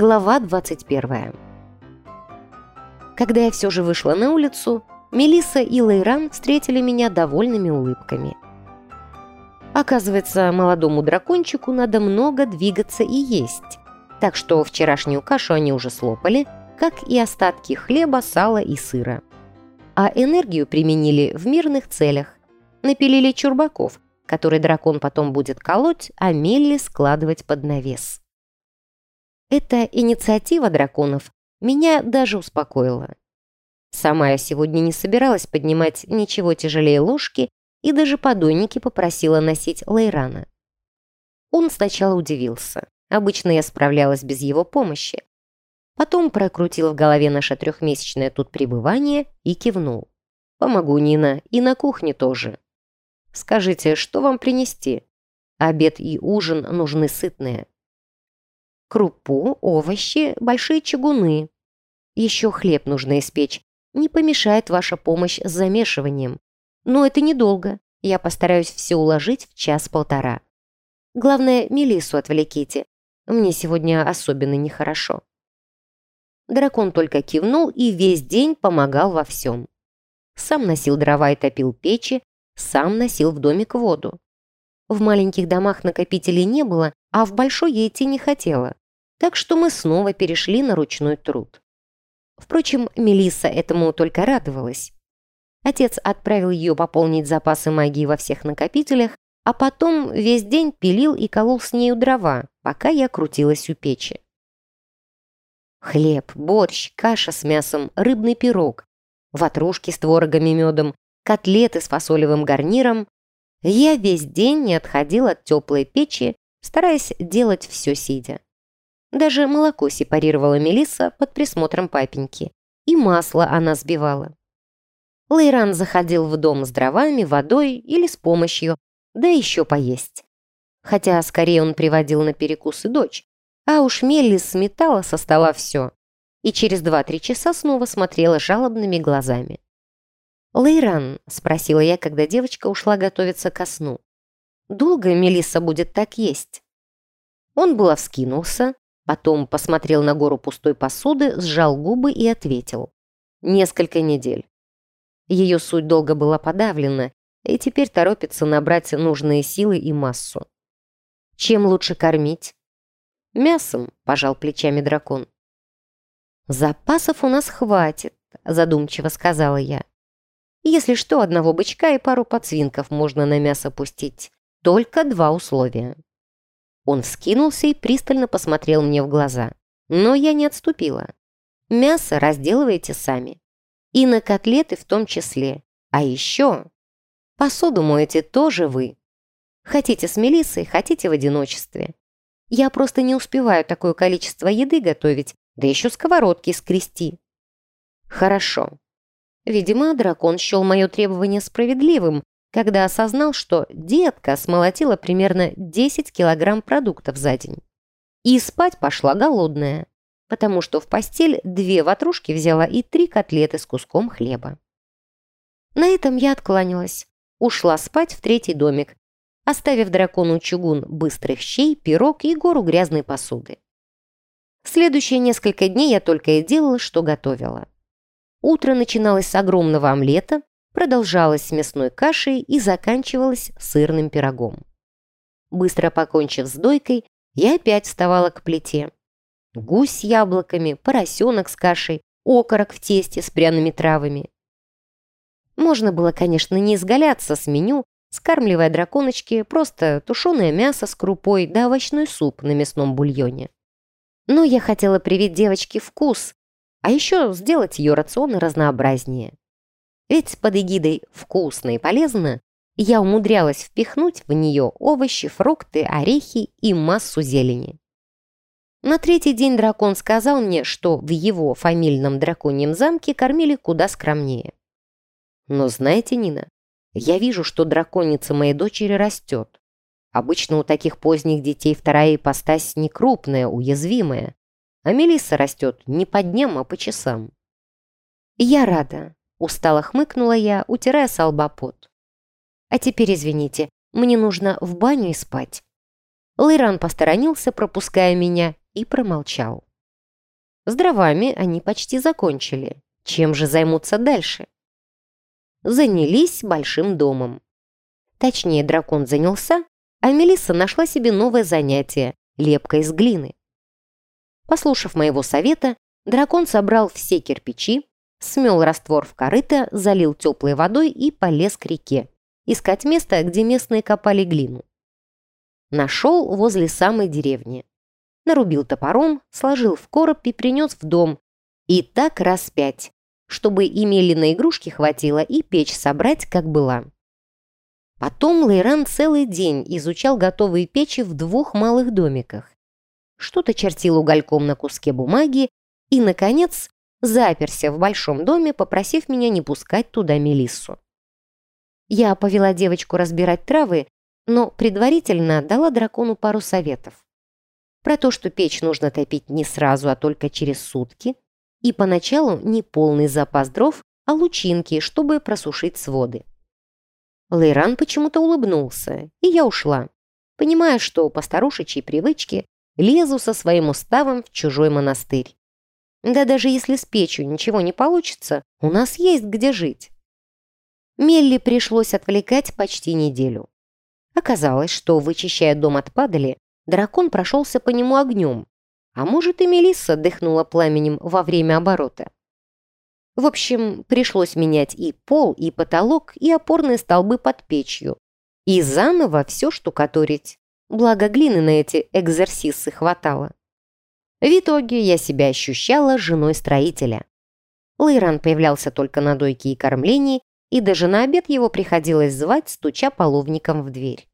Глава 21. Когда я все же вышла на улицу, Мелисса и Лейран встретили меня довольными улыбками. Оказывается, молодому дракончику надо много двигаться и есть, так что вчерашнюю кашу они уже слопали, как и остатки хлеба, сала и сыра. А энергию применили в мирных целях. Напилили чурбаков, который дракон потом будет колоть, а Мелли складывать под навес. Эта инициатива драконов меня даже успокоила. Сама я сегодня не собиралась поднимать ничего тяжелее ложки и даже подойники попросила носить Лейрана. Он сначала удивился. Обычно я справлялась без его помощи. Потом прокрутил в голове наше трехмесячное тут пребывание и кивнул. «Помогу, Нина, и на кухне тоже. Скажите, что вам принести? Обед и ужин нужны сытные. Крупу, овощи, большие чугуны. Еще хлеб нужно испечь. Не помешает ваша помощь с замешиванием. Но это недолго. Я постараюсь все уложить в час-полтора. Главное, Мелиссу отвлеките. Мне сегодня особенно нехорошо. Дракон только кивнул и весь день помогал во всем. Сам носил дрова и топил печи, сам носил в домик воду. В маленьких домах накопителей не было, а в большой я идти не хотела. Так что мы снова перешли на ручной труд. Впрочем, Мелисса этому только радовалась. Отец отправил ее пополнить запасы магии во всех накопителях, а потом весь день пилил и колол с нею дрова, пока я крутилась у печи. Хлеб, борщ, каша с мясом, рыбный пирог, ватрушки с творогом и медом, котлеты с фасолевым гарниром. Я весь день не отходил от теплой печи, стараясь делать все сидя. Даже молоко сепарировала Мелисса под присмотром папеньки. И масло она сбивала. Лейран заходил в дом с дровами, водой или с помощью, да еще поесть. Хотя скорее он приводил на перекусы дочь, а уж Меллис сметала со стола все. И через два-три часа снова смотрела жалобными глазами. «Лейран», — спросила я, когда девочка ушла готовиться ко сну. «Долго Мелисса будет так есть?» Он было вскинулся, потом посмотрел на гору пустой посуды, сжал губы и ответил. «Несколько недель». Ее суть долго была подавлена, и теперь торопится набрать нужные силы и массу. «Чем лучше кормить?» «Мясом», — пожал плечами дракон. «Запасов у нас хватит», — задумчиво сказала я. Если что, одного бычка и пару подсвинков можно на мясо пустить. Только два условия. Он вскинулся и пристально посмотрел мне в глаза. Но я не отступила. Мясо разделываете сами. И на котлеты в том числе. А еще... Посуду моете тоже вы. Хотите с Мелиссой, хотите в одиночестве. Я просто не успеваю такое количество еды готовить, да еще сковородки скрести. Хорошо, Видимо, дракон счел мое требование справедливым, когда осознал, что детка смолотила примерно 10 килограмм продуктов за день. И спать пошла голодная, потому что в постель две ватрушки взяла и три котлеты с куском хлеба. На этом я откланялась, ушла спать в третий домик, оставив дракону чугун быстрых щей, пирог и гору грязной посуды. Следующие несколько дней я только и делала, что готовила. Утро начиналось с огромного омлета, продолжалось с мясной кашей и заканчивалось сырным пирогом. Быстро покончив с дойкой, я опять вставала к плите. Гусь с яблоками, поросенок с кашей, окорок в тесте с пряными травами. Можно было, конечно, не изгаляться с меню, скармливая драконочке просто тушеное мясо с крупой да овощной суп на мясном бульоне. Но я хотела привить девочке вкус, а еще сделать ее рацион разнообразнее. Ведь под эгидой «вкусно и полезно» я умудрялась впихнуть в нее овощи, фрукты, орехи и массу зелени. На третий день дракон сказал мне, что в его фамильном драконьем замке кормили куда скромнее. Но знаете, Нина, я вижу, что драконица моей дочери растет. Обычно у таких поздних детей вторая ипостась не крупная, уязвимая, а Мелисса растет не по дням, а по часам. «Я рада», — устало хмыкнула я, утирая с. «А теперь извините, мне нужно в баню и спать». Лейран посторонился, пропуская меня, и промолчал. С дровами они почти закончили. Чем же займутся дальше? Занялись большим домом. Точнее, дракон занялся, а Мелисса нашла себе новое занятие – лепка из глины. Послушав моего совета, дракон собрал все кирпичи, смел раствор в корыто, залил теплой водой и полез к реке, искать место, где местные копали глину. Нашел возле самой деревни. Нарубил топором, сложил в короб и принес в дом. И так раз пять, чтобы и на игрушки хватило, и печь собрать, как была. Потом Лейран целый день изучал готовые печи в двух малых домиках. Что-то чертил угольком на куске бумаги и, наконец, заперся в большом доме, попросив меня не пускать туда Мелиссу. Я повела девочку разбирать травы, но предварительно дала дракону пару советов. Про то, что печь нужно топить не сразу, а только через сутки, и поначалу не полный запас дров, а лучинки, чтобы просушить своды. Лейран почему-то улыбнулся, и я ушла, понимая, что по старушечьей привычке лезу со своим уставом в чужой монастырь. Да даже если с печью ничего не получится, у нас есть где жить. Мелли пришлось отвлекать почти неделю. Оказалось, что, вычищая дом от падали, дракон прошелся по нему огнем, а может и Мелисса дыхнула пламенем во время оборота. В общем, пришлось менять и пол, и потолок, и опорные столбы под печью. И заново все штукатурить. Благо глины на эти экзерсисы хватало. В итоге я себя ощущала женой строителя. Лейран появлялся только на дойке и кормлении, и даже на обед его приходилось звать, стуча половником в дверь.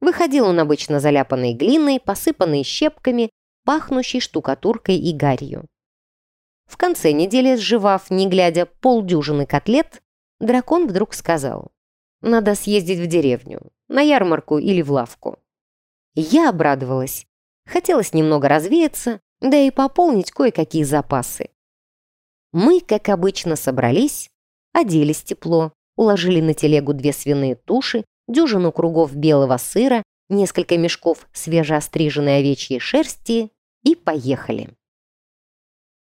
Выходил он обычно заляпанной глиной, посыпанной щепками, пахнущей штукатуркой и гарью. В конце недели, сживав, не глядя, полдюжины котлет, дракон вдруг сказал, «Надо съездить в деревню, на ярмарку или в лавку». Я обрадовалась. Хотелось немного развеяться, да и пополнить кое-какие запасы. Мы, как обычно, собрались, оделись тепло, уложили на телегу две свиные туши, дюжину кругов белого сыра, несколько мешков свежеостриженной овечьей шерсти и поехали.